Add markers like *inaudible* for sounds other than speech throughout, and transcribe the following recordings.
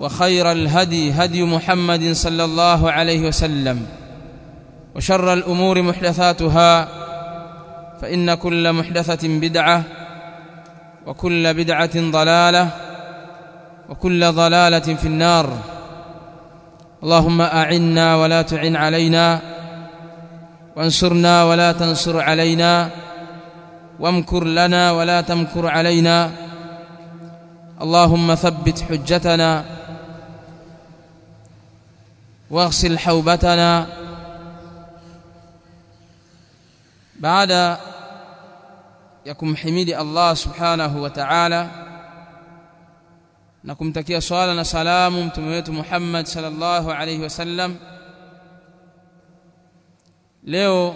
وخير الهدي هدي محمد صلى الله عليه وسلم وشر الأمور محدثاتها فإن كل محدثة بدعة وكل بدعة ضلالة وكل ضلالة في النار اللهم أعنا ولا تعن علينا وانصرنا ولا تنصر علينا وامكر لنا ولا تمكر علينا اللهم ثبت حجتنا واغسل حوبتنا. بعد يكم حميد الله سبحانه وتعالى نكم تكي صلاة سلام تمويت محمد صلى الله عليه وسلم. ليو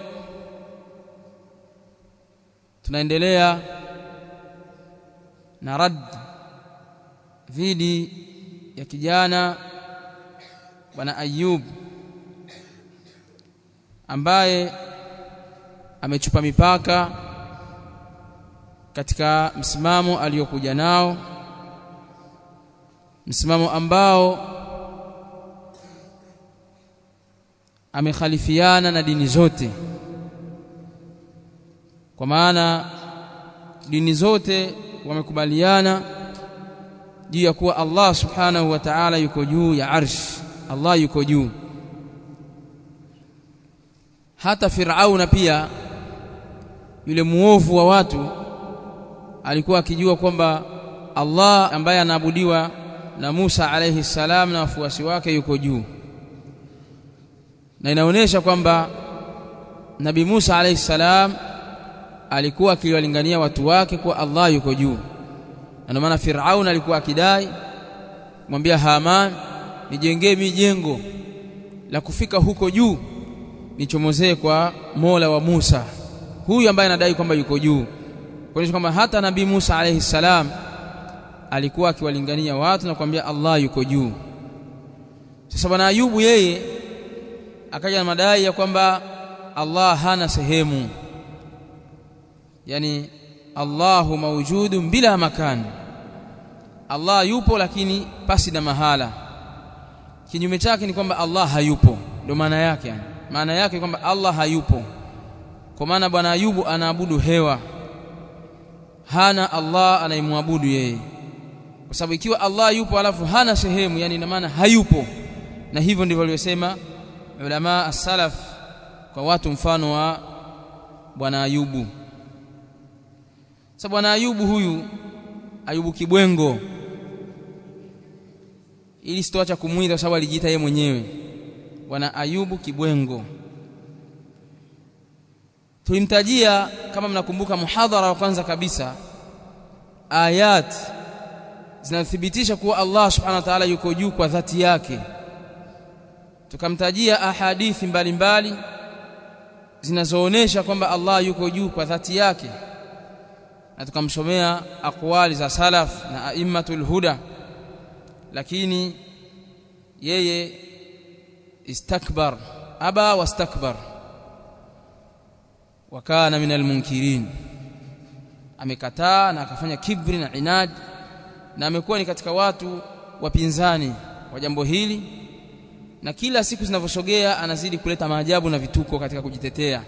tunaendelea نرد فيدي dhidi ya bwana Ayub ambaye amechupa mipaka katika msimamo aliyokuja nao msimamo ambao amekhalifiana na dini zote. Kwa maana dini zote wamekubaliana juu ya kuwa Allah subhanahu wa ta'ala yuko juu ya arsh Allah yuko juu. Hata Firauna pia yule muovu wa watu alikuwa akijua kwamba Allah ambaye anaabudiwa na Musa alayhi salam na wafuasi wake yuko juu. Na inaonyesha kwamba Nabi Musa alayhi salam alikuwa akiwalingania watu wake kwa Allah yuko juu. Na maana Firaun alikuwa akidai mwambia Haman nijengee mijengo. La kufika huko juu nichomozee kwa Mola wa Musa. Huyu ambaye anadai kwamba yuko juu. Kuonyesha kwamba hata Nabii Musa alayhi salam alikuwa akiwalingania watu na kuambia Allah yuko juu. Sasa bwana Ayubu yeye akaja na madai ya kwamba Allah hana sehemu. Yani Allahu mawjudun bila makan. Allah yupo lakini pasi na mahala kinyume chake ni kwamba Allah hayupo. Ndio maana yake yani. Maana yake kwamba Allah hayupo. Kwa maana bwana Ayubu anaabudu hewa. Hana Allah anayemwabudu yeye. Kwa sababu ikiwa Allah yupo alafu hana sehemu yani ina maana hayupo. Na hivyo ndivyo waliosema ulama as-salaf kwa watu mfano wa bwana Ayubu. Sasa bwana Ayubu huyu Ayubu Kibwengo ili sitoacha kumwiza kwa sababu alijiita yeye mwenyewe. Bwana Ayubu Kibwengo. Tulimtajia kama mnakumbuka muhadhara wa kwanza kabisa ayat zinathibitisha kuwa Allah subhanahu wa ta'ala yuko juu kwa dhati yake. Tukamtajia ahadithi mbalimbali zinazoonesha kwamba Allah yuko juu kwa dhati yake. Na tukamsomea aqwali za salaf na aimmatul huda lakini yeye istakbar aba wastakbar. Wakana min almunkirin amekataa na akafanya kibri na inad na amekuwa ni katika watu wapinzani wa jambo hili na kila siku zinavyosogea anazidi kuleta maajabu na vituko katika kujitetea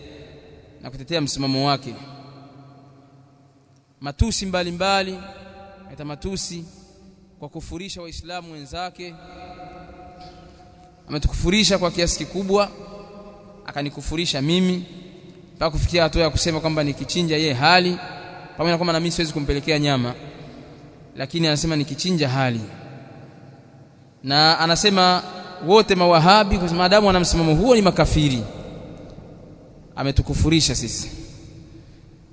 na kutetea msimamo wake. Matusi mbalimbali hata matusi kwa kufurisha waislamu wenzake. Ametukufurisha kwa kiasi kikubwa akanikufurisha mimi mpaka kufikia hatua ya kusema kwamba nikichinja ye hali pamoja na kwamba na mimi siwezi kumpelekea nyama lakini anasema nikichinja hali. Na anasema wote mawahabi kwa maadamu wana msimamo huo ni makafiri. Ametukufurisha sisi.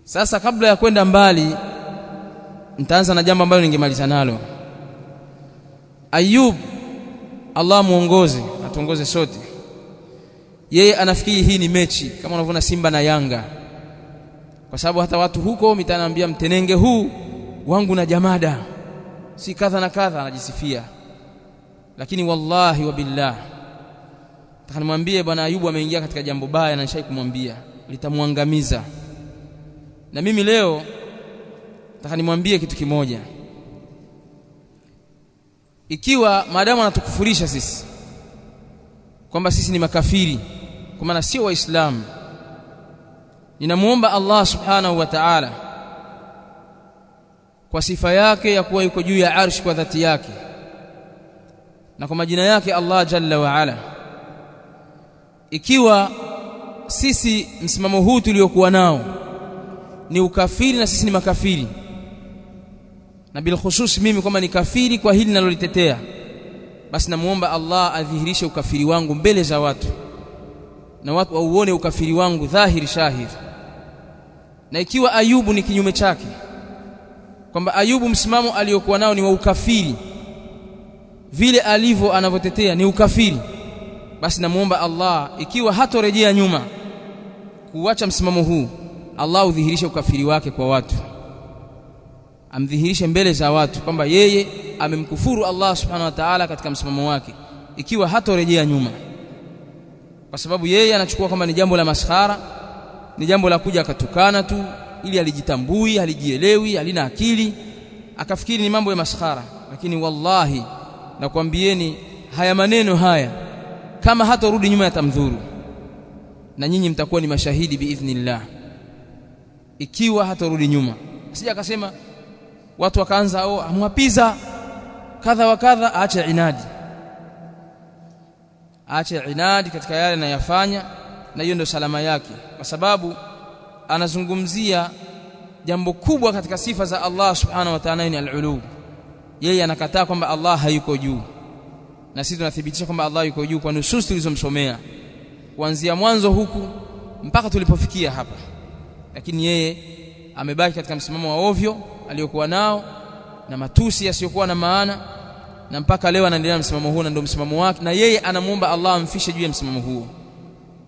Sasa kabla ya kwenda mbali nitaanza na jambo ambalo ningemaliza nalo Ayub Allah muongoze atuongoze sote. Yeye anafikiri hii ni mechi kama unavyoona Simba na Yanga. Kwa sababu hata watu huko mitanaambia mtenenge huu wangu na jamada. Si kadha na kadha anajisifia. Lakini wallahi wabillah takanimwambie bwana Ayubu ameingia katika jambo baya na nishai kumwambia litamwangamiza. Na mimi leo takanimwambie kitu kimoja ikiwa maadamu anatukufurisha sisi kwamba sisi ni makafiri kwa maana sio waislamu ninamuomba Allah subhanahu wa ta'ala kwa sifa yake ya kuwa yuko juu ya arshi kwa dhati yake na kwa majina yake Allah jalla wa ala. Ikiwa sisi msimamo huu tuliokuwa nao ni ukafiri na sisi ni makafiri na bil khusus mimi kwamba ni kafiri kwa hili nalolitetea basi namuomba Allah adhihirishe ukafiri wangu mbele za watu na watu wauone ukafiri wangu dhahiri shahir na ikiwa Ayubu ni kinyume chake kwamba Ayubu msimamo aliyokuwa nao ni wa ukafiri vile alivyo anavyotetea ni ukafiri basi namuomba Allah ikiwa hatorejea nyuma kuacha msimamo huu Allah udhihirishe ukafiri wake kwa watu amdhihirishe mbele za watu kwamba yeye amemkufuru Allah subhanahu wa ta'ala katika msimamo wake ikiwa hatorejea nyuma. Kwa sababu yeye anachukua kwamba ni jambo la maskhara ni jambo la kuja akatukana tu ili alijitambui alijielewi alina akili akafikiri ni mambo ya maskhara. Lakini wallahi nakwambieni haya maneno haya kama hatorudi nyuma yatamdhuru. Na nyinyi mtakuwa ni mashahidi biidhnillah ikiwa hatorudi nyuma. Sija akasema watu wakaanza oh amwapiza. Kadha wa kadha aache inadi. Aache inadi katika yale anayofanya na hiyo ndio salama yake. Kwa sababu anazungumzia jambo kubwa katika sifa za Allah subhanahu wa ta'ala ni al-ulu yeye anakataa kwamba Allah hayuko juu. Na sisi tunathibitisha kwamba Allah yuko juu kwa nusus tulizomsomea. Kuanzia mwanzo huku mpaka tulipofikia hapa. Lakini yeye amebaki katika msimamo wa ovyo aliyokuwa nao na matusi yasiyokuwa na maana na mpaka leo anaendelea msimamo huu na ndio msimamo wake na yeye anamuomba Allah amfishe juu ya msimamo huo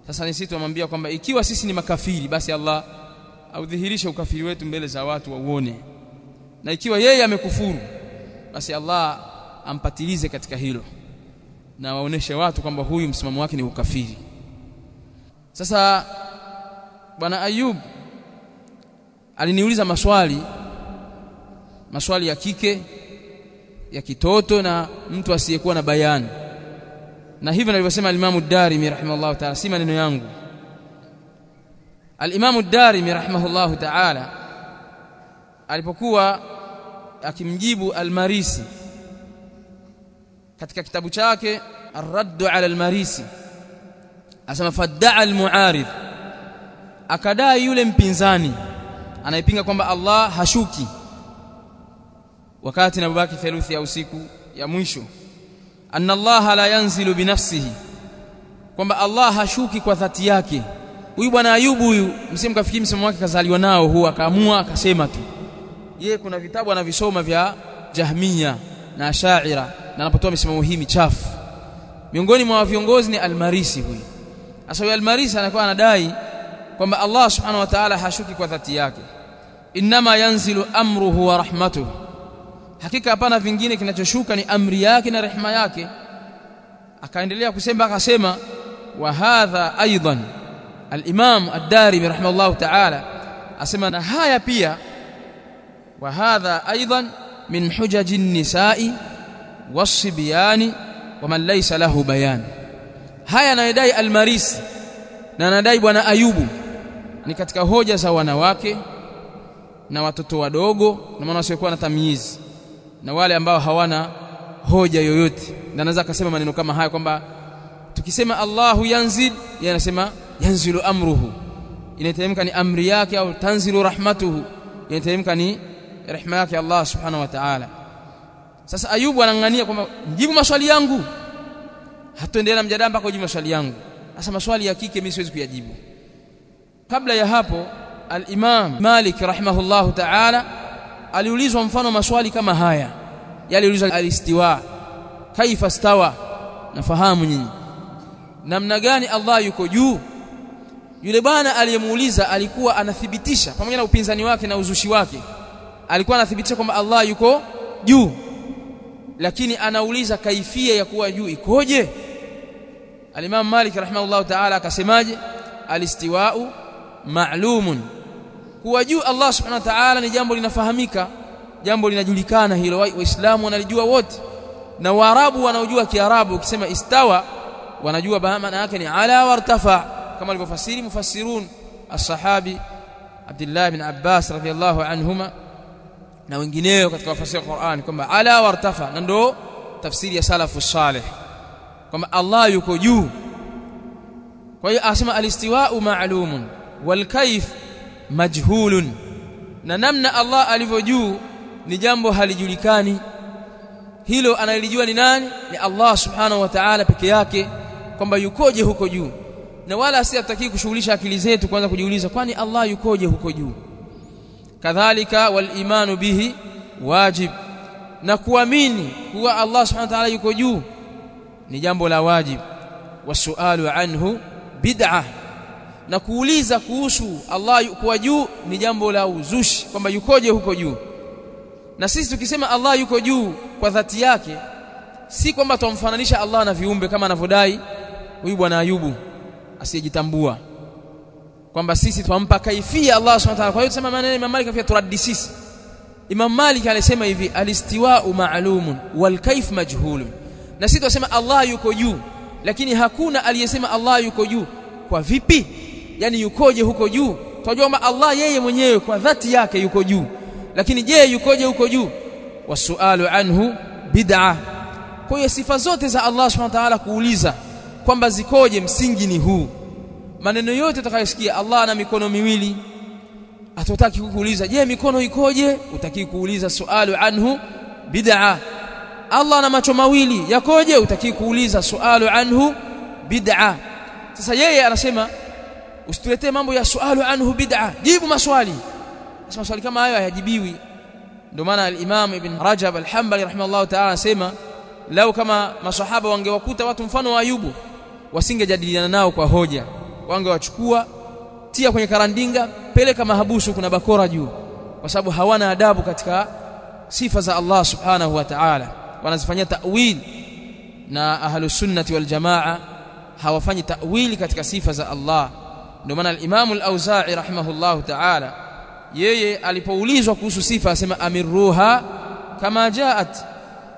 sasa ni sisi tumwambia kwamba ikiwa sisi ni makafiri basi Allah audhihirishe ukafiri wetu mbele za watu wauone. Na ikiwa yeye amekufuru basi Allah ampatilize katika hilo na waoneshe watu kwamba huyu msimamo wake ni ukafiri. Sasa bwana Ayub aliniuliza maswali maswali ya kike ya kitoto na mtu asiyekuwa na bayani. Na hivyo nilivyosema alimamu ad-Darimi rahimahullah ta'ala si maneno yangu. Alimamu ad-Darimi rahimahullahu ta'ala alipokuwa akimjibu almarisi katika kitabu chake ar-Radd 'ala al-Marisi asema fadda'a al-mu'arid akadai yule mpinzani anaipinga kwamba Allah hashuki wakati nabaki theluthi ya usiku ya mwisho anna Allah la yanzilu binafsihi kwamba Allah hashuki kwa dhati yake. Huyu bwana Ayubu huyu msimkafikii msemo wake kazaliwa nao huwa akaamua akasema tu. Ye kuna vitabu anavisoma vya Jahmiya na ashaira na anapotoa misimamo hii michafu. Miongoni mwa viongozi ni Al-Marisi huyu. Sasa huyu Al-Marisi anakuwa anadai kwamba Allah subhanahu wa ta'ala hashuki kwa dhati yake. Inma yanzilu amruhu wa rahmatuhu hakika hapana vingine kinachoshuka ni amri yake na rehema yake. Akaendelea kusema akasema wa hadha aidan al-Imam ad-Darimi rahimahullah ta'ala asema na haya pia wa hadha aidan min hujaji an-nisa'i was-sibyani wa man laysa lahu bayan. Haya anadai al-Marisi na anadai bwana Ayubu ni katika hoja za wanawake na watoto wadogo na maana wasiokuwa na tamyizi na wale ambao hawana hoja yoyote. Na anaweza akasema maneno kama haya kwamba tukisema Allahu yanzil yeye anasema yanzilu amruhu. Inateremka ni amri yake au tanzilu rahmatuhu. Inateremka ni rehema yake Allah subhanahu wa ta'ala. Sasa Ayubu anang'ania kwamba jibu maswali yangu. Hatuendelea mjadala mpaka ujibu maswali yangu. Sasa maswali ya kike mimi siwezi kuyajibu. Kabla ya hapo al-Imam Malik rahimahullahu ta'ala aliulizwa mfano maswali kama haya. Yaliulizwa alistiwa kaifa stawa? Nafahamu nyinyi. Namna gani Allah yuko juu? Yule bwana aliyemuuliza alikuwa anathibitisha pamoja na upinzani wake na uzushi wake alikuwa anathibitisha kwamba Allah yuko juu. Lakini anauliza kaifia ya kuwa juu ikoje? Al-Imam Malik rahimahullah ta'ala akasemaje? Alistiwa'u ma'lumun kuwa juu Allah subhanahu wa ta'ala ni jambo linafahamika jambo linajulikana hilo. Waislamu wanalijua wote. Na waarabu wanaojua kiarabu ukisema istawa wanajua maana yake ni ala wartafa kama alivyofasiri mufassirun as-sahabi Abdullah ibn Abbas radhiyallahu anhuma na wengineo katika wafasiri wa Qur'an kwamba ala wartafa na ndo tafsiri ya salafu salih kwamba Allah yuko juu. Kwa hiyo asema alistiwa'u ma'lumun wal kayf majhulun. Na namna Allah alivyo juu ni jambo halijulikani. Hilo analijua ni nani? Ni Allah subhanahu wa ta'ala peke yake kwamba yukoje huko juu. Na wala asiyataki kushughulisha akili zetu kwanza kujiuliza kwani Allah yukoje huko juu? Kadhalika wal imanu bihi wajib. Na kuamini kuwa Allah subhanahu wa ta'ala yuko juu ni jambo la wajib. Wasualu anhu bid'ah na kuuliza kuhusu Allah kuwa juu ni jambo la uzushi kwamba yukoje huko juu. Na sisi tukisema Allah yuko juu kwa dhati yake si kwamba tumfananisha Allah na viumbe kama anavyodai huyu bwana Ayubu asiyejitambua. Kwamba sisi twampa kaifia Allah subhanahu wa ta'ala. Kwa hiyo tusema maneno Imam Malik afia sisi. Imam Malik alisema hivi alistiwa'u ma'lumun wal kaif majhulun. Na sisi tunasema Allah yuko juu lakini hakuna aliyesema Allah yuko juu. Kwa vipi yani yukoje huko juu? Tunajua kwamba Allah yeye mwenyewe kwa dhati yake yuko juu. Lakini je yukoje huko juu? Wasualu anhu bid'a. Kwa hiyo sifa zote za Allah subhanahu wa ta'ala kuuliza kwamba zikoje msingi ni huu. Maneno yote utakayosikia Allah ana mikono miwili. Atotaki kukuuliza je mikono ikoje? Utaki kuuliza sualu anhu bid'a. Allah ana macho mawili yakoje? Utaki kuuliza sualu anhu bid'a. Sasa yeye anasema usituletee mambo ya sualu anhu bid'a. Jibu maswali. Sasa maswali kama hayo hayajibiwi. Ndio maana al-Imam Ibn Rajab al-Hanbali rahimahullah ta'ala anasema lau kama maswahaba wangewakuta watu mfano wa Ayubu wasingejadiliana nao kwa hoja. Wangewachukua tia kwenye karandinga peleka mahabusu kuna bakora juu. Kwa sababu hawana adabu katika sifa za Allah subhanahu wa ta'ala. Wanazifanyia ta'wil. Na ahlus sunnati wal jamaa hawafanyi ta'wili katika sifa za Allah ndio maana al-Imam al-Auza'i rahimahullahu ta'ala yeye alipoulizwa kuhusu sifa asema amirruha kama jaat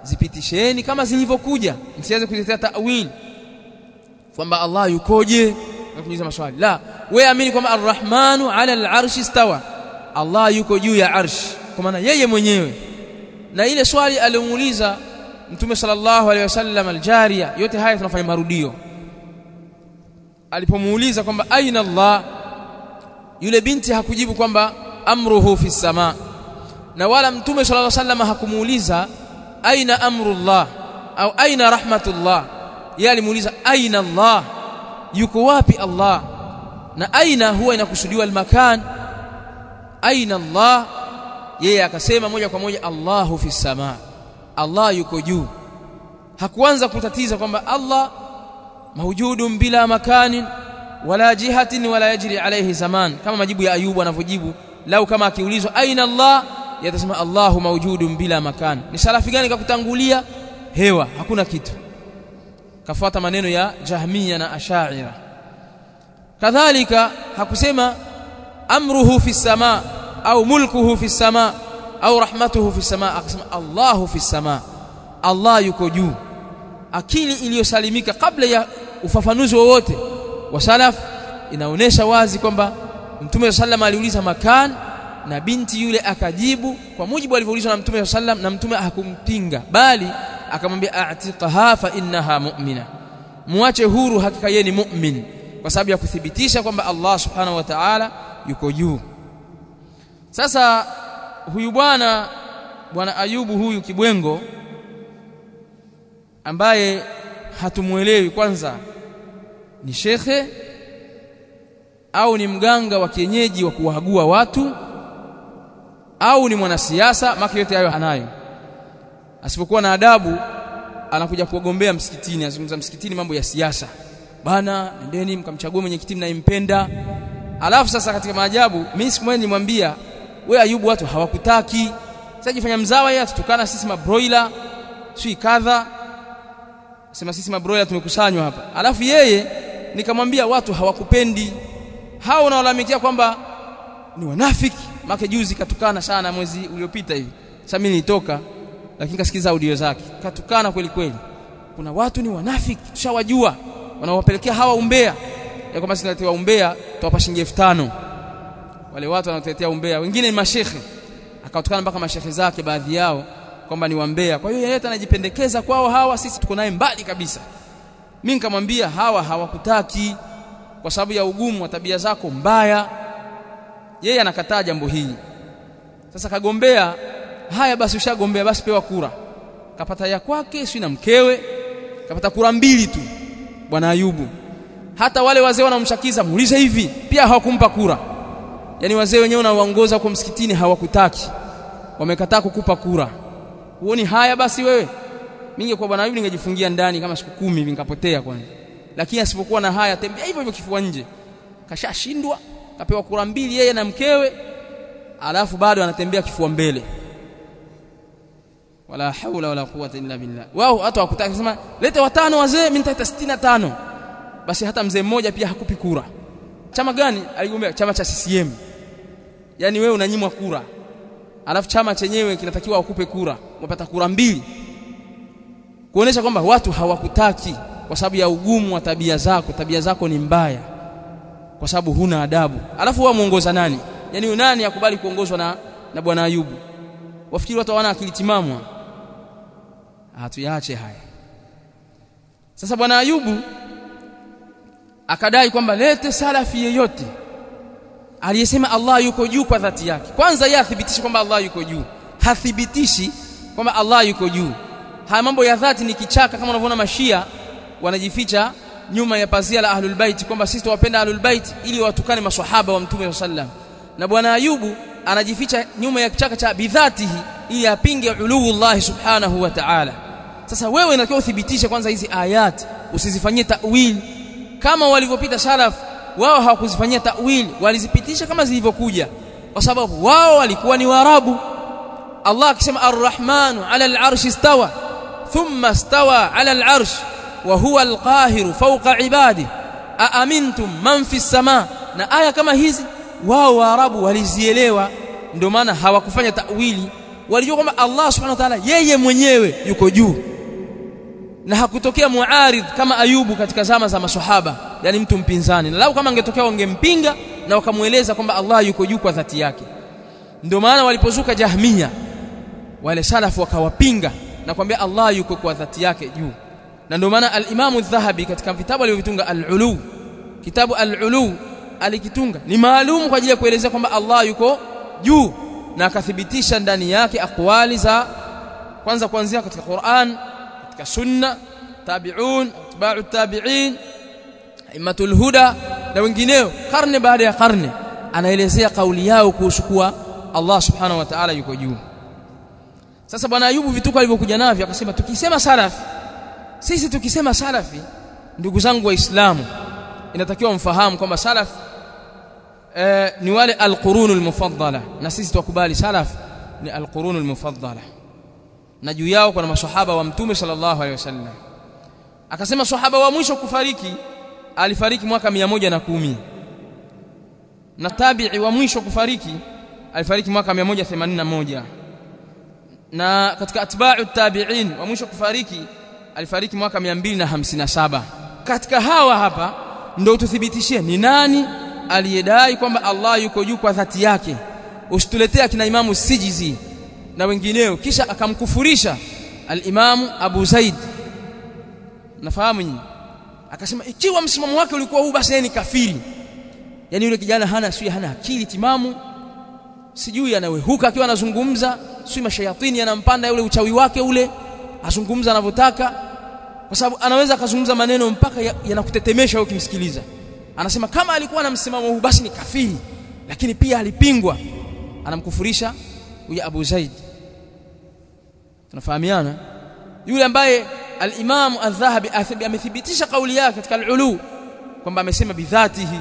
zipitisheni kama zilivyokuja. Msianze kutetea ta'wil kwamba Allah yukoje? Na maswali. La wewe amini kwamba arrahmanu ala al-arshi stawa. Allah yuko juu ya arsh kwa maana yeye mwenyewe. Na ile swali aliyomuuliza Mtume sallallahu alaihi wasallam aljaria yote haya tunafanya marudio alipomuuliza kwamba aina Allah? Yule binti hakujibu kwamba amruhu fi sama. Na wala Mtume sallallahu alaihi wasallam hakumuuliza aina amrullah? Au aina rahmatullah? Yeye alimuuliza aina Allah? Yuko wapi Allah? Na aina huwa inakusudiwa almakan. Aina Allah? Yeye akasema moja kwa moja Allahu fi sama. Allah yuko juu. Hakuanza kutatiza kwamba Allah mawjudun bila makanin wala jihatin wala yajri alayhi zaman. Kama majibu ya Ayubu anavyojibu lau kama akiulizwa aina Allah? Yatasema Allahu maujudun bila makan. Ni salafi gani kakutangulia? Hewa hakuna kitu. Kafuata maneno ya Jahmiya na ashaira. Kadhalika hakusema amruhu fi sama au mulkuhu fi sama au rahmatuhu fi sama akasema Allahu fi sama. Allah yuko juu. Akili iliyosalimika kabla ya ufafanuzi wowote wa salaf inaonesha wazi kwamba Mtume sallam aliuliza makan na binti yule akajibu kwa mujibu alivyoulizwa na Mtume sallam na Mtume hakumpinga bali akamwambia a'tiqaha fa innaha mu'mina. Muache huru hakika yeye ni mu'min kwa sababu ya kuthibitisha kwamba Allah subhanahu wa ta'ala yuko juu. Sasa huyu bwana bwana Ayubu huyu kibwengo ambaye hatumuelewi kwanza. Ni shekhe au ni mganga wa kienyeji wa kuwagua watu au ni mwanasiasa? Maki yote hayo anayo. Asipokuwa na adabu anakuja kugombea msikitini azungumza msikitini mambo ya siasa. Bana nendeni mkamchague mwenyekiti mnayempenda. Alafu sasa katika maajabu mimi siku moja nilimwambia wewe Ayubu watu hawakutaki. Sasa jifanya mzawa yeye atutukana sisi mabroiler sui kadha sema sisi mabroya tumekusanywa hapa. Alafu yeye nikamwambia watu hawakupendi. Hao unaolalamikia kwamba ni wanafiki. Make juzi katukana sana mwezi uliopita hivi. Sasa mimi nilitoka lakini kasikiza audio zake. Katukana kweli kweli. Kuna watu ni wanafiki. Tushawajua. Wanawapelekea hawa umbea. Ya kwamba sinaletewa umbea tuwapa shilingi 5000 wale watu wanaotetea umbea. Wengine ni mashekhe akatukana mpaka mashekhe zake baadhi yao kwamba ni wambea kwa hiyo yeye anajipendekeza kwao hawa sisi tuko naye mbali kabisa. Mimi nikamwambia hawa hawakutaki kwa sababu ya ugumu wa tabia zako mbaya. Yeye anakataa jambo hili. Sasa kagombea haya basi ushagombea basi pewa kura. Kapata ya kwake si na mkewe. Kapata kura mbili tu bwana Ayubu. Hata wale wazee wanamshakiza muulize hivi pia hawakumpa kura. Yani wazee wenyewe wanaoongoza kwa msikitini hawakutaki. Wamekataa kukupa kura huoni? Haya basi wewe. Mingi kwa bwana yule ningejifungia ndani kama siku kumi vingapotea kwanza. Lakini asipokuwa na haya tembea hivyo hivyo kifua nje. Kashashindwa. Kapewa kura mbili yeye na mkewe alafu bado anatembea kifua mbele. Wala haula wala quwwata illa billah. Wao hata wakutaka kusema lete watano wazee mimi nitaita 65 basi hata mzee mmoja pia hakupi kura. Chama gani? Aligombea chama cha CCM yani wewe unanyimwa kura alafu chama chenyewe kinatakiwa wakupe kura wapata kura mbili. Kuonesha kwamba watu hawakutaki kwa sababu ya ugumu wa tabia zako. Tabia zako ni mbaya kwa sababu huna adabu. Alafu wewe muongoza nani? Yani nani akubali kuongozwa na na bwana Ayubu? Wafikiri watu hawana akili timamu. Hatuyaache haya. Sasa bwana Ayubu akadai kwamba lete salafi yeyote aliyesema Allah yuko juu kwa dhati yake. Kwanza yeye athibitishi kwamba Allah yuko juu. Hathibitishi kwamba Allah yuko juu. Haya mambo ya dhati ni kichaka kama unavyoona mashia wanajificha nyuma ya pazia la ahlul bait kwamba sisi tuwapenda ahlul bait ili watukane maswahaba wa mtume sallam na bwana ayubu anajificha nyuma ya kichaka cha bidhatihi ili apinge uluullah subhanahu wa ta'ala. Sasa wewe inatakiwa uthibitishe kwanza hizi ayati, usizifanyie ta'wil. Kama walivyopita salaf wao hawakuzifanyia tawili walizipitisha kama zilivyokuja. Kwa sababu wao walikuwa ni waarabu. Allah akisema ar-rahmanu 'ala al-'arshi istawa thumma istawa 'ala al-'arsh wa huwa al-qahiru fawqa ibadi aamintum man fi as-sama na aya kama hizi wao waarabu walizielewa. Ndio maana hawakufanya ta'wili. Walijua kwamba Allah subhanahu wa ta'ala yeye mwenyewe yuko juu. Na hakutokea muaridh kama Ayubu katika zama za maswahaba yani mtu mpinzani. Na lau kama angetokea wangempinga na wakamweleza kwamba Allah yuko juu kwa dhati yake. Ndio maana walipozuka Jahmiya wale salafu wakawapinga na kwambia Allah yuko kwa dhati yake juu. Na ndio maana al-Imam adh-Dhahabi katika vitabu alivyovitunga al-Ulu kitabu al-Ulu alikitunga. Ni maalum kwa ajili ya kuelezea kwamba Allah yuko juu na akathibitisha ndani yake akwali za kwanza kuanzia katika Qur'an katika sunna tabi'un atba'u tabi'in aimatul huda na wengineo karne baada ya karne anaelezea kauli yao kuhusu Allah subhanahu wa ta'ala yuko juu. Sasa bwana Ayubu vituko alivyokuja navyo akasema tukisema salafi sisi tukisema salafi ndugu zangu waislamu inatakiwa mfahamu kwamba salaf eh, ni wale alqurunul mufaddala. Na sisi tukubali salaf ni alqurunul mufaddala. Na juu yao kuna maswahaba wa mtume sallallahu alaihi wasallam. Akasema sahaba wa mwisho kufariki alifariki mwaka 110 na tabi'i wa mwisho kufariki alifariki mwaka 181 na katika atba'u tabi'in wa mwisho kufariki alifariki mwaka 257 katika hawa hapa ndio tuthibitishie ni nani aliyedai kwamba Allah yuko juu kwa dhati yake. Usituletee akina imamu Sijizi na wengineo kisha akamkufurisha alimamu Abu Zaid. Nafahamu nyinyi akasema ikiwa msimamo wake ulikuwa huu basi yeye ni kafiri. Yani yule kijana hana sio hana akili timamu sijui anawehuka akiwa anazungumza sio mashayatini yanampanda yule uchawi wake ule azungumza anavyotaka kwa sababu anaweza akazungumza maneno mpaka yanakutetemesha ya wewe ukimsikiliza. Anasema kama alikuwa na msimamo huu basi ni kafiri lakini pia alipingwa. Anamkufurisha huyu Abu Zaid. Tunafahamiana yule ambaye al-Imam al-Dhahabi amethibitisha kauli yake katika al-Ulu kwamba amesema bidhatihi.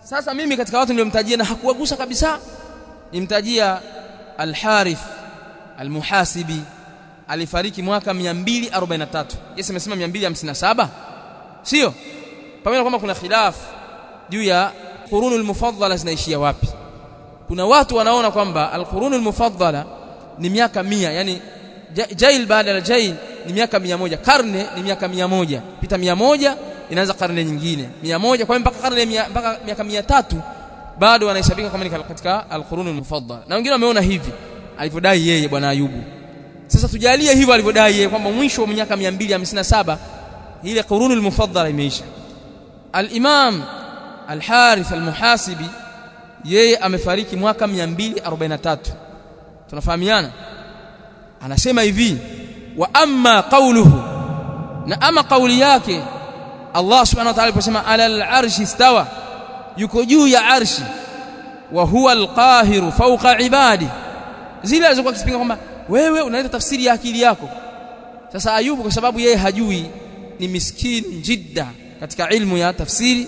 Sasa mimi katika watu niliomtajia na hakuwagusa kabisa. Nimtajia al-Harith al-Muhasibi alifariki mwaka 243 Yesu amesema 257 sio. Pamoja kwamba kuna khilaf juu ya qurunul mufaddala zinaishia wapi. Kuna watu wanaona kwamba al-qurunul mufaddala ni miaka mia yani jail baada ya jail ni miaka mia moja. Karne ni miaka mia moja. Pita mia moja inaanza karne nyingine. Mia moja kwa mpaka karne mpaka miaka mia tatu bado wanahesabika kama ni katika al-qurunul mufaddala na wengine wameona hivi alivyodai yeye bwana Ayubu. Sasa tujalie hivyo alivyodai yeye kwamba mwisho wa miaka 257 ile qurunul mufaddala imeisha. Al-imam al-harith al-muhasibi yeye amefariki mwaka 243 tunafahamiana anasema hivi wa amma qawluhu na ama kauli yake Allah subhanahu wa ta'ala aliposema ala al-arshi istawa yuko juu ya arshi wa huwa al-qahiru fawqa ibadi zile alizokuwa akipinga kwamba wewe unaleta tafsiri ya akili yako sasa Ayubu kwa sababu yeye hajui ni miskini jidda katika ilmu ya tafsiri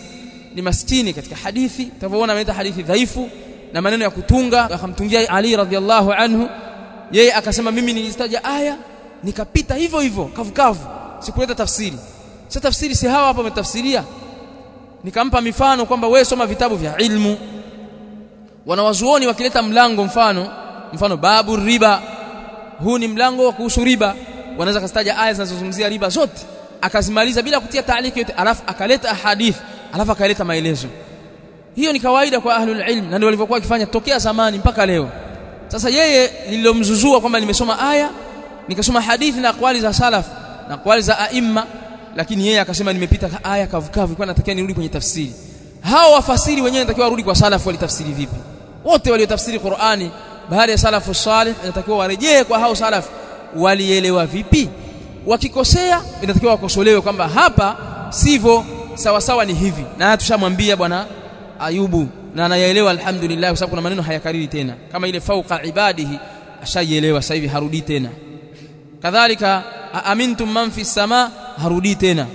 ni maskini katika hadithi tutavyoona ameleta hadithi dhaifu na maneno ya kutunga akamtungia Ali radhiallahu anhu yeye akasema mimi nilizitaja aya nikapita hivyo hivyo kavukavu sikuleta tafsiri. Sasa tafsiri si hawa hapa wametafsiria? Nikampa mifano kwamba wewe soma vitabu vya ilmu. Wanawazuoni wakileta mlango mfano mfano babu riba. Huu ni mlango wa kuhusu riba. Wanaweza kazitaja aya zinazozungumzia riba zote. Akazimaliza bila kutia taaliki yote alafu akaleta ahadith alafu akaleta maelezo. Hiyo ni kawaida kwa ahlul ilm na ndio walivyokuwa wakifanya tokea zamani mpaka leo sasa yeye lililomzuzua kwamba nimesoma aya nikasoma hadithi na akwali za salaf na akwali za aima lakini yeye akasema nimepita aya kavukavu kwa natakiwa nirudi kwenye tafsiri. Hao wafasiri wenyewe natakiwa warudi kwa salafu walitafsiri vipi? Wote waliotafsiri Qur'ani baada ya salafu salih inatakiwa warejee kwa hao salaf. Walielewa vipi? Wakikosea inatakiwa wakosolewe kwamba hapa sivyo sawa sawa ni hivi. Na tushamwambia bwana Ayubu na anayaelewa alhamdulillah sababu kuna maneno hayakariri tena. Kama ile fauqa ibadihi ashaielewa sasa hivi harudi tena. Kadhalika amintum man fi sama harudi tena.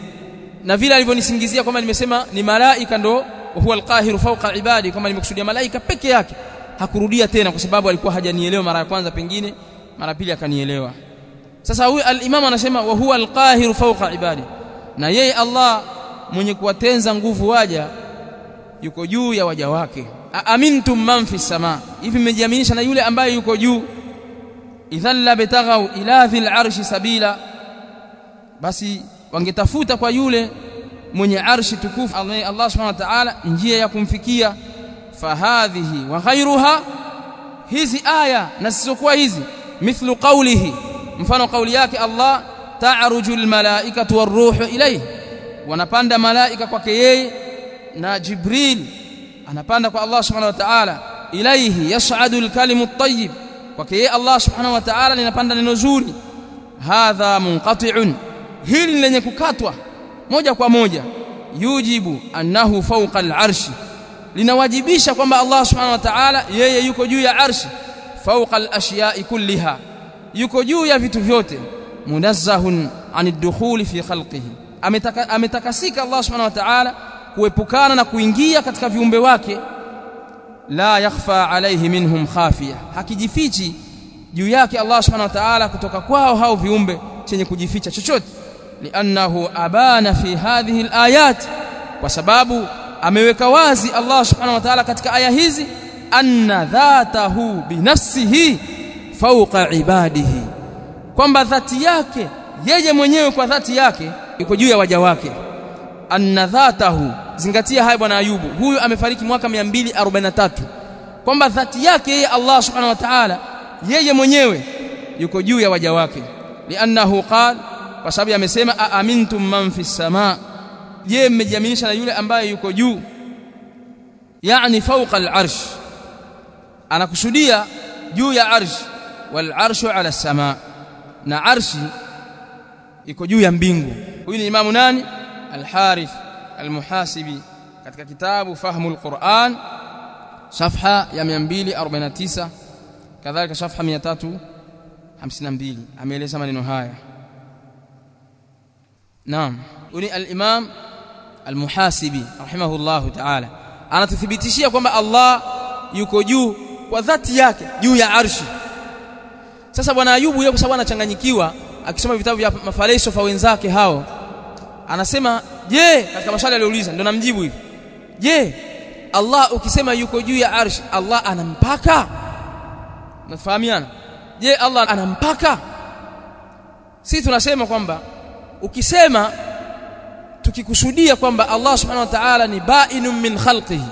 Na vile alivyonisingizia kwamba nimesema ni malaika ndo huwa alqahiru fauqa ibadi kama nimekusudia malaika peke yake hakurudia tena kwa sababu alikuwa hajanielewa mara ya kwanza pengine mara pili akanielewa. Sasa huyu al-imam anasema wa huwa alqahiru fauqa ibadi. Na yeye Allah mwenye kuwatenza nguvu waja yuko juu ya waja wake amintum man fi sama hivi mmejiaminisha na yule ambaye yuko juu idhan la betaghaw ila dhil arshi sabila basi wangetafuta kwa yule mwenye arshi tukufu Allah subhanahu wa ta'ala njia ya kumfikia fahadhihi wa ghayruha hizi aya na zisizokuwa hizi mithlu qawlihi mfano kauli yake Allah ta'ruju almalaikatu waruhu ilayhi wanapanda malaika kwake yeye na Jibril anapanda kwa Allah subhanahu wa ta'ala ilayhi yas'adu alkalimu at-tayyib kwake yeye Allah subhanahu wa ta'ala linapanda neno zuri hadha munqati'un hili lenye kukatwa moja kwa moja yujibu annahu fawqa al-arshi linawajibisha kwamba Allah subhanahu wa ta'ala yeye yuko juu ya arshi fawqa al-ashya'i kulliha yuko juu ya vitu vyote munazzahun anid dukhuli fi khalqihi ametaka ametakasika Allah subhanahu wa ta'ala kuepukana na kuingia katika viumbe wake la yakhfa alayhi minhum khafiya hakijifichi juu yake Allah subhanahu wa ta'ala kutoka kwao hao viumbe chenye kujificha chochote. Li'annahu abana fi hadhihi al-ayat kwa sababu ameweka wazi Allah subhanahu wa ta'ala katika aya hizi anna dhatahu binafsihi fawqa ibadihi. Kwamba dhati yake yeye mwenyewe kwa dhati yake iko juu ya waja wake anna dhatahu zingatia haya bwana ayubu. Huyu amefariki mwaka 243 kwamba dhati yake yeye Allah subhanahu wa ta'ala yeye mwenyewe yuko juu ya waja wake. Li'annahu qala kwa sababu amesema aamintum man fi samaa je mmejiaminisha na yule ambaye yuko juu? Yani fawqa al-arsh. Anakusudia juu ya arsh. Wal arshu ala samaa na arshi iko juu ya mbingu. Huyu ni imamu nani al-harith katika kitabu fahmu al-Qur'an safha ya 249 kadhalika safha 352 ameeleza maneno haya. Naam uni al-imam al-muhasibi rahimahullahu ta'ala. Anatuthibitishia kwamba Allah yuko juu kwa dhati yake juu ya arshi. Sasa bwana ayubu yeye kwa sababu anachanganyikiwa akisoma vitabu vya mafalsafa wenzake hao anasema je? Katika maswali aliyouliza ndio namjibu hivi. Je Allah ukisema yuko juu ya arsh Allah anampaka nafahamiana je Allah anampaka sisi tunasema kwamba ukisema tukikusudia kwamba Allah subhanahu wa ta'ala ni ba'inun min khalqihi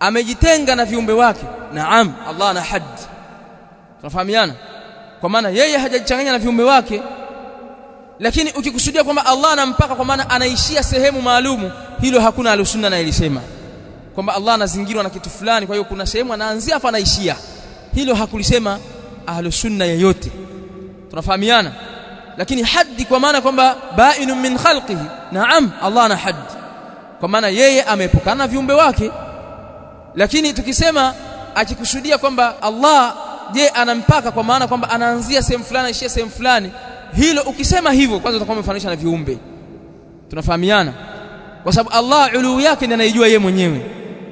amejitenga na viumbe wake naam Allah ana hadd. Tunafahamiana? Kwa maana yeye hajajichanganya na viumbe wake lakini ukikusudia kwamba Allah anampaka kwa maana anaishia sehemu maalumu hilo hakuna alusunna na ilisema. Kwamba Allah anazingirwa na kitu fulani kwa hiyo kuna sehemu anaanzia afa anaishia. Hilo hakulisema ahlusunna yeyote. Tunafahamiana? Lakini haddi kwa maana kwamba ba'inun min khalqihi. Naam Allah ana haddi. Kwa maana yeye ameepukana na viumbe wake. Lakini tukisema akikusudia kwamba Allah je anampaka kwa maana kwamba anaanzia sehemu fulani aishia sehemu fulani hilo ukisema hivyo kwanza utakuwa umefananisha na viumbe. Tunafahamiana. Kwa sababu Allah uluu yake ndiye anaijua yeye mwenyewe.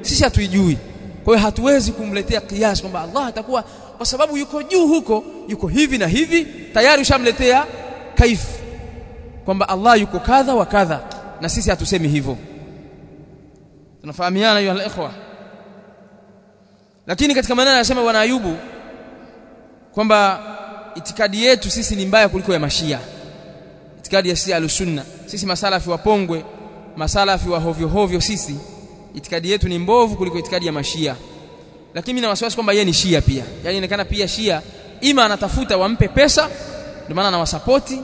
Sisi hatuijui. Kwa hiyo hatuwezi kumletea kiasi kwamba Allah atakuwa kwa sababu yuko juu huko yuko hivi na hivi tayari ushamletea kaif kwamba Allah yuko kadha wa kadha na sisi hatusemi hivyo. Tunafahamiana hiyo ikhwa lakini katika maneno anasema bwana Ayubu kwamba itikadi yetu sisi ni mbaya kuliko ya mashia. Itikadi ya sisi alusunna sisi masalafi wapongwe masalafi wa hovyo hovyo sisi itikadi yetu ni mbovu kuliko itikadi ya mashia. Lakini mimi na wasiwasi kwamba yeye ni shia pia. Yani inaonekana pia shia ima anatafuta wampe pesa ndio maana anawasapoti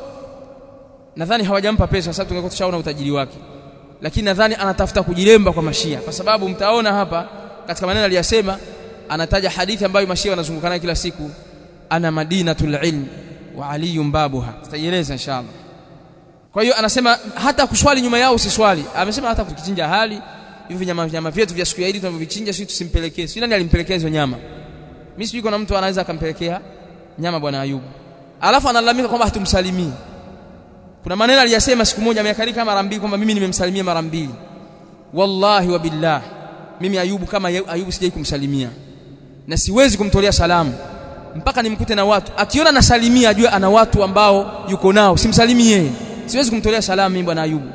nadhani hawajampa pesa sababu tungekuwa tushaona utajiri wake. Lakini nadhani anatafuta kujilemba kwa mashia. Kwa sababu mtaona hapa katika maneno aliyasema anataja hadithi ambayo mashia wanazungukana kila siku ana madinatul ilm wa aliyun babuha. Tutaieleza inshallah. Kwa hiyo anasema hata kuswali nyuma yao usiswali amesema hata kuchinja hali hivi nyama nyama vyetu vya siku ya Eid tunavyovichinja sisi tusimpelekee. Sio nani alimpelekea hizo nyama? Mimi sijui kuna mtu anaweza akampelekea nyama bwana Ayubu. Alafu analalamika kwamba hatumsalimii. Kuna maneno aliyasema siku moja amekarika mara mbili kwamba mimi nimemsalimia mara mbili. Wallahi wa billah mimi Ayubu kama Ayubu sijai kumsalimia. Na siwezi kumtolea salamu mpaka nimkute na watu. Akiona nasalimia ajue ana watu ambao yuko nao. Simsalimi yeye. Siwezi kumtolea salamu mimi bwana Ayubu.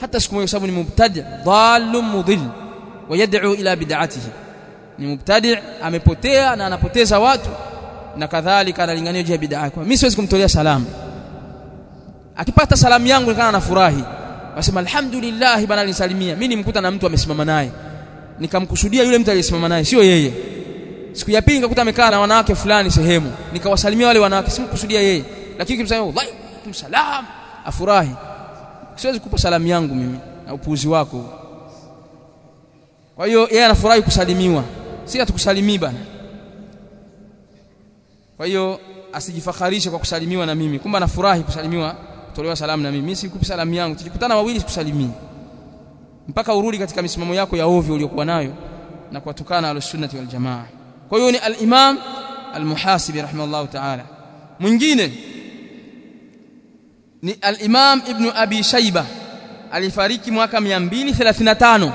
Hata siku moja sababu ni mubtadi dhalum mudhil wa yad'u ila bid'atihi. Ni mubtadi amepotea na anapoteza watu na kadhalika analingania juu ya bid'a yake. mimi siwezi kumtolea salamu. Akipata salamu yangu nikana anafurahi nasema alhamdulillah bana alinisalimia. Mimi nimkuta na mtu amesimama naye. Nikamkusudia yule mtu aliyesimama naye sio yeye siku ya pili nikakuta amekaa na wanawake fulani sehemu. Nikawasalimia wale wanawake simkusudia yeye. Lakini kimsalimia wallahi tumsalam afurahi. Siwezi kupa salamu yangu mimi na upuuzi wako. Kwa hiyo yeye anafurahi kusalimiwa. Si atukusalimii bana. Kwa hiyo asijifakharishe kwa kusalimiwa na mimi. Kumbe anafurahi kusalimiwa kutolewa salamu na mimi. Mimi sikupi salamu yangu. Tukikutana wawili sikusalimii. Mpaka urudi katika misimamo yako ya ovyo uliyokuwa nayo na kuwatukana alsunnati waljamaa wal jamaa kwa hiyo ni al-imam al-muhasibi rahimahullah ta'ala mwingine ni al-imam ibn abi shayba alifariki mwaka 235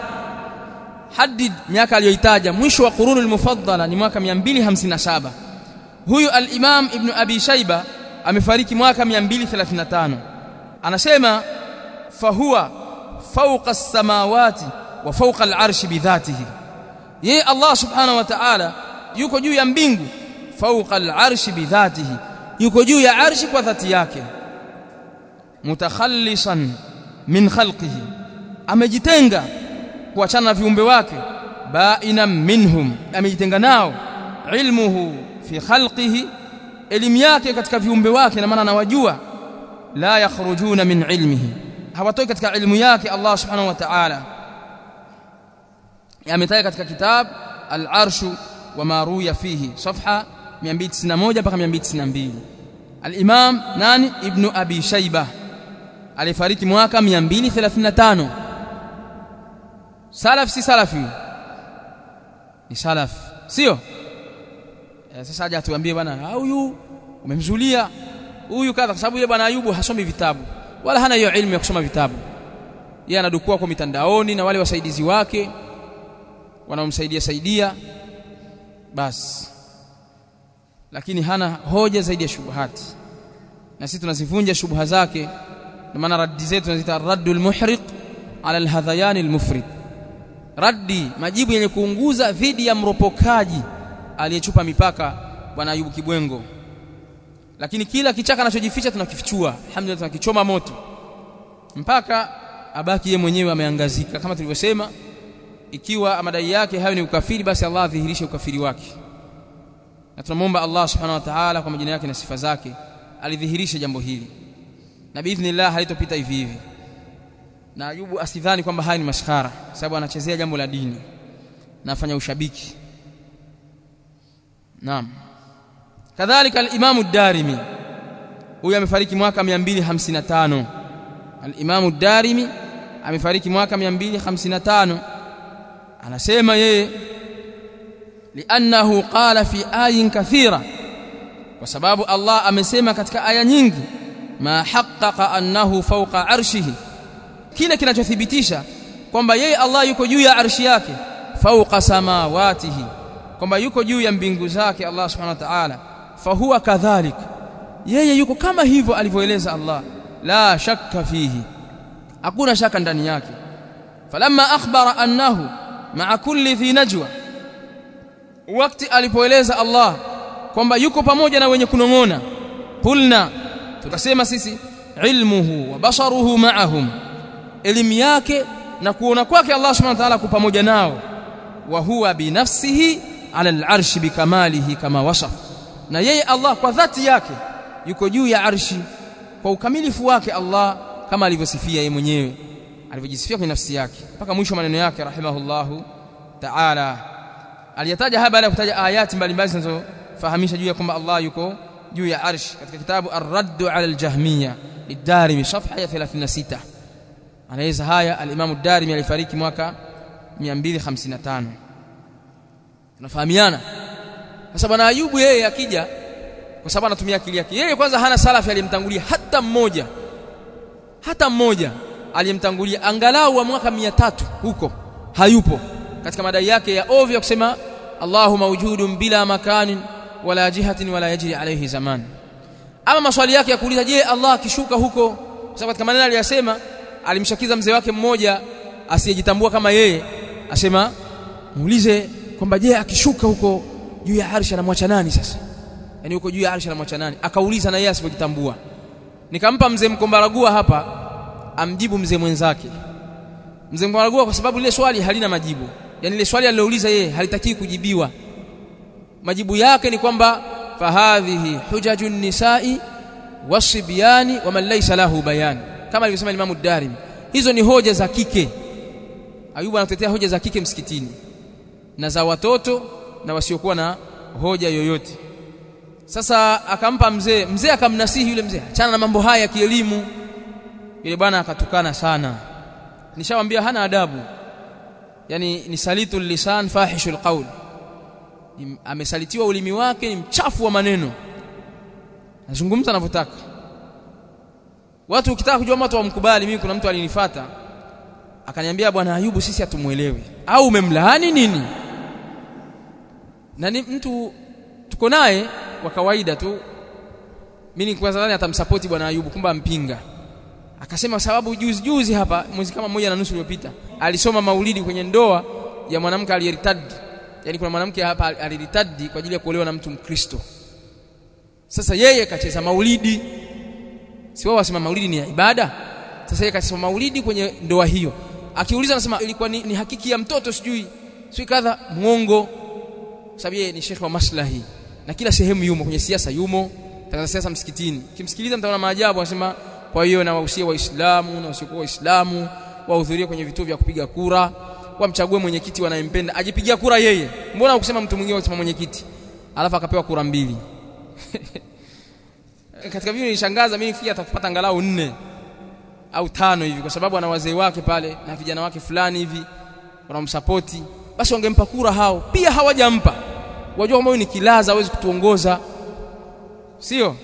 hadid miaka aliyoitaja mwisho wa qurun al-mufaddala ni mwaka 257 huyu al-imam ibn abi shayba amefariki mwaka 235 anasema fahuwa fawqa as-samawati wa fawqa al-arshi bidhatihi yeye Allah subhanahu wa ta'ala yuko juu ya mbingu fawqa al-arshi bidhatihi yuko juu ya arshi kwa dhati yake mutakhallisan min khalqihi amejitenga kuachana na viumbe wake baina minhum amejitenga nao ilmuhu fi khalqihi elimu yake katika viumbe wake na maana anawajua la yakhrujuna min ilmihi hawatoi katika ilmu yake Allah subhanahu wa ta'ala ametaja katika kitab al-arshu wa maruya fihi safha 291 mpaka 292 al-imam nani? Ibn abi shayba alifariki mwaka 235 salaf si salafi ni salaf. Sio? Sasa haja tuambie bwana huyu umemzulia. Huyu kadha kwa sababu yeye bwana Ayubu hasomi vitabu. Wala hana hiyo elimu ya kusoma vitabu. Yeye anadukua kwa mitandaoni na wale wasaidizi wake wanaomsaidia saidia basi. Lakini hana hoja zaidi ya shubuhati. Na sisi tunazivunja shubuha zake. Na maana raddi zetu tunaziita raddul muhriq ala alhadhayan almufrid. Raddi majibu yenye kuunguza dhidi ya mropokaji aliyechupa mipaka bwana Ayubu Kibwengo. Lakini kila kichaka anachojificha tunakifichua. Alhamdulillah tunakichoma moto. Mpaka abaki ye mwenyewe ameangazika. Kama tulivyosema ikiwa madai yake hayo ni ukafiri basi Allah adhihirishe ukafiri wake. Na tunamwomba Allah subhanahu wa ta'ala kwa majina yake na sifa zake alidhihirishe jambo hili. Na biidhnillah halitopita hivi hivi. Na Ayubu asidhani kwamba haya ni maskhara sababu anachezea jambo la dini na afanya ushabiki. Naam. Kadhalika al-Imam ad-Darimi huyu amefariki mwaka 255 al-Imam ad-Darimi amefariki mwaka 255 anasema yeye li'annahu qala fi ayin kathira kwa sababu Allah amesema katika aya nyingi ma haqqaqa annahu fawqa arshihi kile kinachothibitisha kwamba yeye Allah yuko juu ya arshi yake fawqa samawatihi kwamba yuko juu ya mbingu zake Allah subhanahu wa ta'ala. Fahuwa kadhalik yeye yuko kama hivyo alivyoeleza Allah la shakka fihi hakuna shaka ndani yake. Falamma akhbara annahu ma'a kulli dhi najwa. Wakati alipoeleza Allah kwamba yuko pamoja na wenye kunong'ona kulna tukasema sisi ilmuhu wa basharuhu ma'ahum. Elimu yake na kuona kwake Allah subhanahu wa ta'ala ku pamoja nao. Wa huwa binafsihi ala al-arsh bikamalihi kama wasaf na yeye Allah kwa dhati yake yuko juu ya arshi kwa ukamilifu wake Allah kama alivyosifia yeye mwenyewe alivyojisifia kwenye nafsi yake. Mpaka mwisho maneno yake rahimahullahu ta'ala aliyataja hapa baada ya kutaja ayati mbalimbali zinazofahamisha juu ya kwamba Allah yuko juu ya arshi. Katika kitabu ar-radd ala al-jahmiyya lidarimi safha ya 36 anaeleza haya al-Imam ad-Darimi alifariki mwaka 255 tunafahamiana? Sasa bwana Ayubu yeye akija kwa sababu anatumia akili yake yeye kwanza hana salafi alimtangulia hata mmoja hata mmoja aliyemtangulia angalau wa mwaka 300 huko hayupo. Katika madai yake ya ovyo ya kusema Allahu mawjudun bila makanin wala jihatin wala yajri alayhi zaman. Ama maswali yake ya kuuliza je Allah akishuka huko? Sababu katika maneno aliyosema alimshakiza mzee wake mmoja asiyejitambua kama yeye asema muulize kwamba je akishuka huko juu ya arshi anamwacha nani sasa? Yani huko juu ya arshi anamwacha nani? Akauliza na yeye asipojitambua. Nikampa mzee mkombaragua hapa amjibu mzee mwenzake. Mzee mkombaragua kwa sababu lile swali halina majibu. Yani ile swali alilouliza yeye halitaki kujibiwa. Majibu yake ni kwamba fahadhihi hujajun nisai wasibyani wa man laysa lahu bayan. Kama alivyosema Imam ad-Darimi hizo ni hoja za kike. Ayubu anatetea hoja za kike msikitini na za watoto na wasiokuwa na hoja yoyote. Sasa akampa mzee mzee akamnasihi yule mzee achana na mambo haya ya kielimu yule bwana akatukana sana. Nishawambia hana adabu. Yani ni salitul lisan fahishul qaul. Amesalitiwa ulimi wake ni mchafu wa maneno. Nazungumza anavyotaka. Watu ukitaka kujua watu wamkubali mimi kuna mtu alinifuata. Akaniambia bwana Ayubu sisi hatumuelewi au umemlaani nini? Na ni mtu tuko naye kwa kawaida tu. Mimi kwanza nadhani atamsupport bwana Ayubu kumba ampinga akasema sababu juzi juzi hapa mwezi kama mmoja na nusu uliopita alisoma maulidi kwenye ndoa ya mwanamke aliyeritadi yani kuna mwanamke hapa aliritadi kwa ajili ya kuolewa na mtu mkristo. Sasa yeye kacheza maulidi. Si wao wasema maulidi ni ya ibada? Sasa yeye kacheza maulidi kwenye ndoa hiyo. Akiuliza anasema ilikuwa ni, ni hakiki ya mtoto sijui? Sijui kadha mwongo. Sababu yeye ni shekhi wa maslahi. Na kila sehemu yumo kwenye siasa yumo. Tangaza siasa msikitini. Kimsikiliza mtaona maajabu anasema kwa hiyo nawahusia waislamu na wasiokuwa waislamu wahudhurie kwenye vituo vya kupiga kura wamchague mwenyekiti wanayempenda ajipigia kura yeye. Mbona ukusema mtu mwingine akasema mwenyekiti? Alafu akapewa kura mbili. *laughs* Katika vile nilishangaza mimi fikia atakupata angalau nne au tano hivi kwa sababu ana wazee wake pale na vijana wake fulani hivi wanamsapoti basi wangempa kura hao. Pia hawajampa. Wajua kwamba huyu ni kilaza hawezi kutuongoza. Sio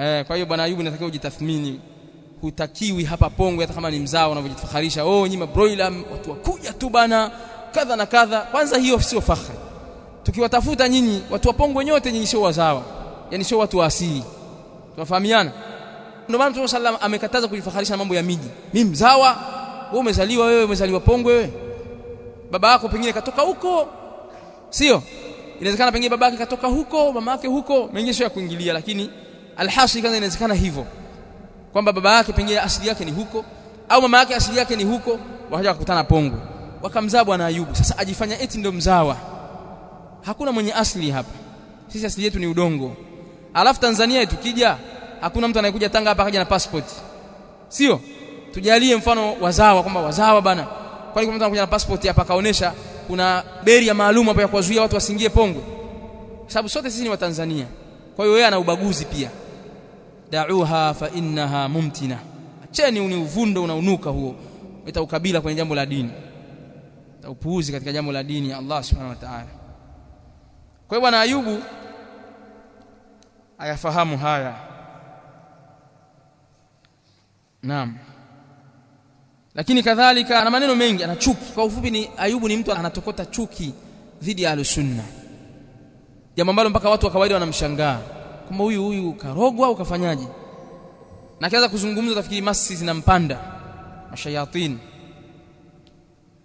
eh kwa hiyo bwana Ayubu natakiwa ujitathmini. Hutakiwi hapa Pongwe hata kama ni mzao unavyojifakharisha oh nyima broiler watu wakuja tu bana kadha na kadha. Kwanza hiyo sio fakhri tukiwatafuta nyinyi watu wa Pongwe nyote nyinyi sio wazawa. Yani sio watu wa asili. Tunafahamiana? Ndio maana Mtume sallam amekataza kujifakharisha mambo ya miji. Mimi mzawa wewe umezaliwa wewe umezaliwa Pongwe wewe. Baba yako pengine katoka huko. Sio? Inawezekana pengine baba yake katoka huko mama yake huko. Mengine sio ya kuingilia lakini alhasi kwanza inawezekana hivyo. Kwamba baba yake pengine asili yake ni huko au mama yake asili yake ni huko wakaja kukutana Pongo wakamzaa bwana Ayubu. Sasa ajifanya eti ndio mzawa. Hakuna mwenye asili hapa. Sisi asili yetu ni udongo. Alafu Tanzania tukija hakuna mtu anayekuja Tanga hapa akaja na passport. Sio? Tujalie mfano wazawa kwamba wazawa bana. Kwani mtu anakuja na passport hapa kaonesha kuna beria maalum hapa ya kuwazuia watu wasiingie Pongo sababu sote sisi ni wa Tanzania. Kwa hiyo yeye ana ubaguzi pia da'uha fa innaha mumtina. Acheni uni uvundo unaunuka huo. Ita ukabila kwenye jambo la dini. Upuuzi katika jambo la dini ya Allah subhanahu wa ta'ala. Kwa hiyo bwana Ayubu ayafahamu haya. Naam. Lakini kadhalika ana maneno mengi ana chuki. Kwa ufupi ni Ayubu ni mtu anatokota chuki dhidi ya al-sunna jambo ambalo mpaka watu wa kawaida wanamshangaa kwamba huyu huyu karogwa au kafanyaje na akianza kuzungumza tafikiri masi zinampanda. Mashayatin.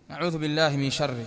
Na'udhu billahi min sharri